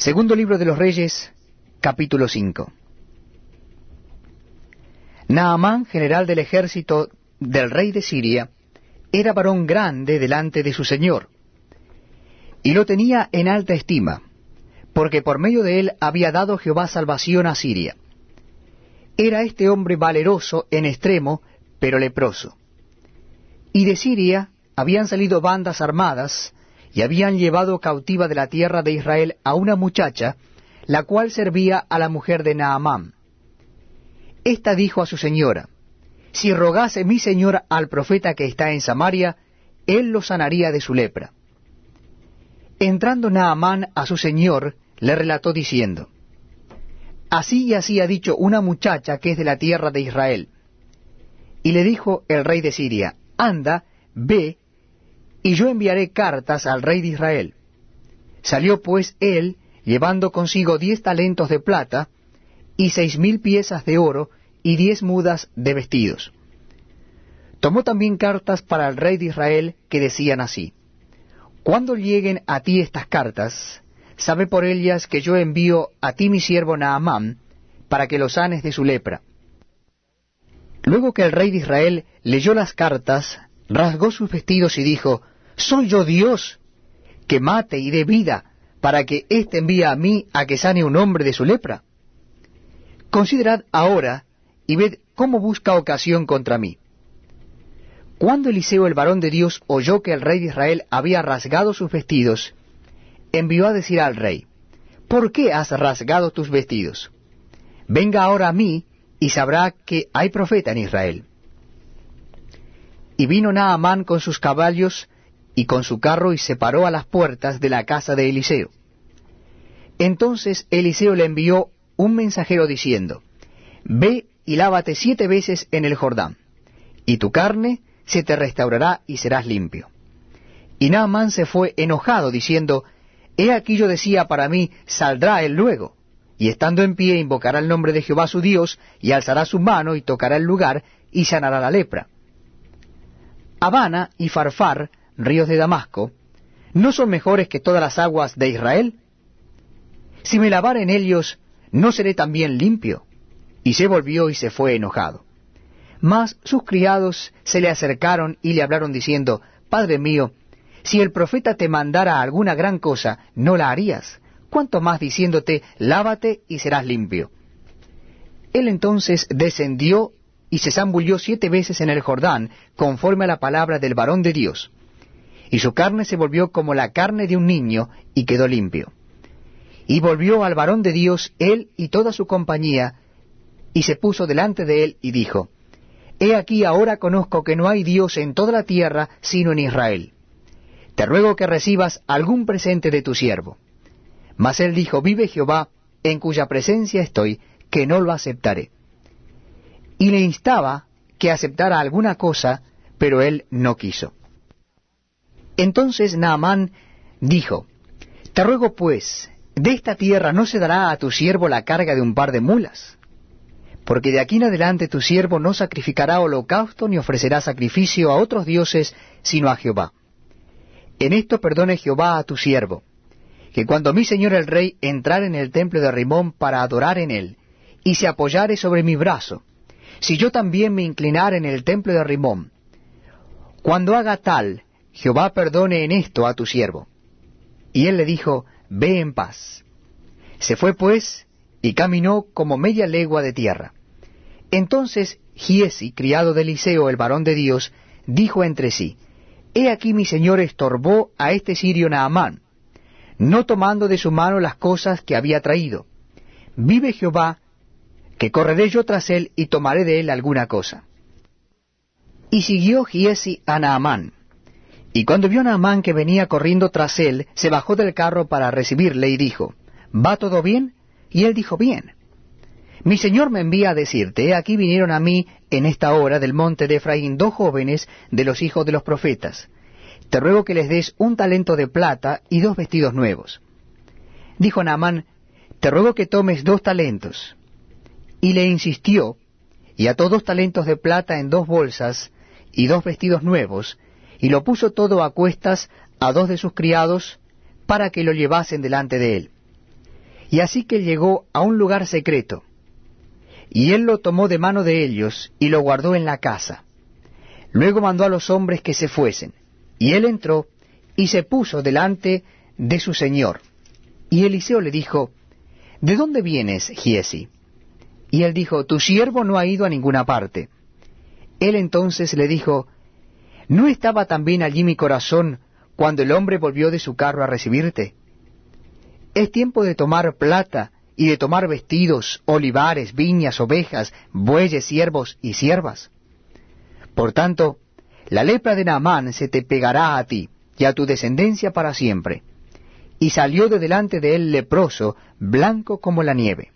Segundo libro de los Reyes, capítulo 5. Naamán, general del ejército del rey de Siria, era varón grande delante de su señor, y lo tenía en alta estima, porque por medio de él había dado Jehová salvación a Siria. Era este hombre valeroso en extremo, pero leproso. Y de Siria habían salido bandas armadas, y habían llevado cautiva de la tierra de Israel a una muchacha, la cual servía a la mujer de Naamán. Esta dijo a su señora, Si rogase mi señor al profeta que está en Samaria, él lo sanaría de su lepra. Entrando Naamán a su señor, le relató diciendo, Así y así ha dicho una muchacha que es de la tierra de Israel. Y le dijo el rey de Siria, Anda, ve, y yo enviaré cartas al rey de Israel. Salió pues él, llevando consigo diez talentos de plata, y seis mil piezas de oro, y diez mudas de vestidos. Tomó también cartas para el rey de Israel, que decían así, Cuando lleguen a ti estas cartas, sabe por ellas que yo envío a ti mi siervo Naamán, para que lo sanes de su lepra. Luego que el rey de Israel leyó las cartas, rasgó sus vestidos y dijo, ¿Soy yo Dios que mate y dé vida para que éste envíe a mí a que sane un hombre de su lepra? Considerad ahora y ved cómo busca ocasión contra mí. Cuando Eliseo el varón de Dios oyó que el rey de Israel había rasgado sus vestidos, envió a decir al rey, ¿por qué has rasgado tus vestidos? Venga ahora a mí y sabrá que hay profeta en Israel. Y vino Naamán con sus caballos y con su carro y se paró a las puertas de la casa de Eliseo. Entonces Eliseo le envió un mensajero diciendo, Ve y lávate siete veces en el Jordán, y tu carne se te restaurará y serás limpio. Y Naamán se fue enojado, diciendo, He aquí yo decía para mí, saldrá él luego, y estando en pie invocará el nombre de Jehová su Dios, y alzará su mano y tocará el lugar, y sanará la lepra. Habana y Farfar ríos de Damasco, ¿no son mejores que todas las aguas de Israel? Si me lavare en ellos, ¿no seré también limpio? Y se volvió y se fue enojado. Mas sus criados se le acercaron y le hablaron diciendo, Padre mío, si el profeta te mandara alguna gran cosa, ¿no la harías? ¿Cuánto más diciéndote, lávate y serás limpio? Él entonces descendió y se zambulló siete veces en el Jordán, conforme a la palabra del varón de Dios y su carne se volvió como la carne de un niño, y quedó limpio. Y volvió al varón de Dios él y toda su compañía, y se puso delante de él y dijo, He aquí ahora conozco que no hay Dios en toda la tierra sino en Israel. Te ruego que recibas algún presente de tu siervo. Mas él dijo, Vive Jehová, en cuya presencia estoy, que no lo aceptaré. Y le instaba que aceptara alguna cosa, pero él no quiso. Entonces Naamán dijo, Te ruego pues, de esta tierra no se dará a tu siervo la carga de un par de mulas, porque de aquí en adelante tu siervo no sacrificará holocausto ni ofrecerá sacrificio a otros dioses, sino a Jehová. En esto perdone Jehová a tu siervo, que cuando mi señor el rey entrare en el templo de Rimón para adorar en él, y se apoyare sobre mi brazo, si yo también me inclinare en el templo de Rimón, cuando haga tal, Jehová perdone en esto a tu siervo. Y él le dijo, Ve en paz. Se fue pues y caminó como media legua de tierra. Entonces Giesi, criado de Eliseo, el varón de Dios, dijo entre sí, He aquí mi señor estorbó a este sirio Naamán, no tomando de su mano las cosas que había traído. Vive Jehová, que correré yo tras él y tomaré de él alguna cosa. Y siguió Giesi a Naamán, y cuando vio Naamán que venía corriendo tras él, se bajó del carro para recibirle y dijo, ¿Va todo bien? Y él dijo, bien. Mi señor me envía a decirte, aquí vinieron a mí en esta hora del monte de Efraín dos jóvenes de los hijos de los profetas. Te ruego que les des un talento de plata y dos vestidos nuevos. Dijo Naamán, te ruego que tomes dos talentos. Y le insistió, y ató dos talentos de plata en dos bolsas y dos vestidos nuevos, y lo puso todo a cuestas a dos de sus criados para que lo llevasen delante de él. Y así que llegó a un lugar secreto, y él lo tomó de mano de ellos y lo guardó en la casa. Luego mandó a los hombres que se fuesen, y él entró y se puso delante de su señor. Y Eliseo le dijo, ¿De dónde vienes, Giesi? Y él dijo, Tu siervo no ha ido a ninguna parte. Él entonces le dijo, ¿No estaba también allí mi corazón cuando el hombre volvió de su carro a recibirte? Es tiempo de tomar plata y de tomar vestidos, olivares, viñas, ovejas, bueyes, siervos y siervas. Por tanto, la lepra de Naamán se te pegará a ti y a tu descendencia para siempre. Y salió de delante de él leproso, blanco como la nieve.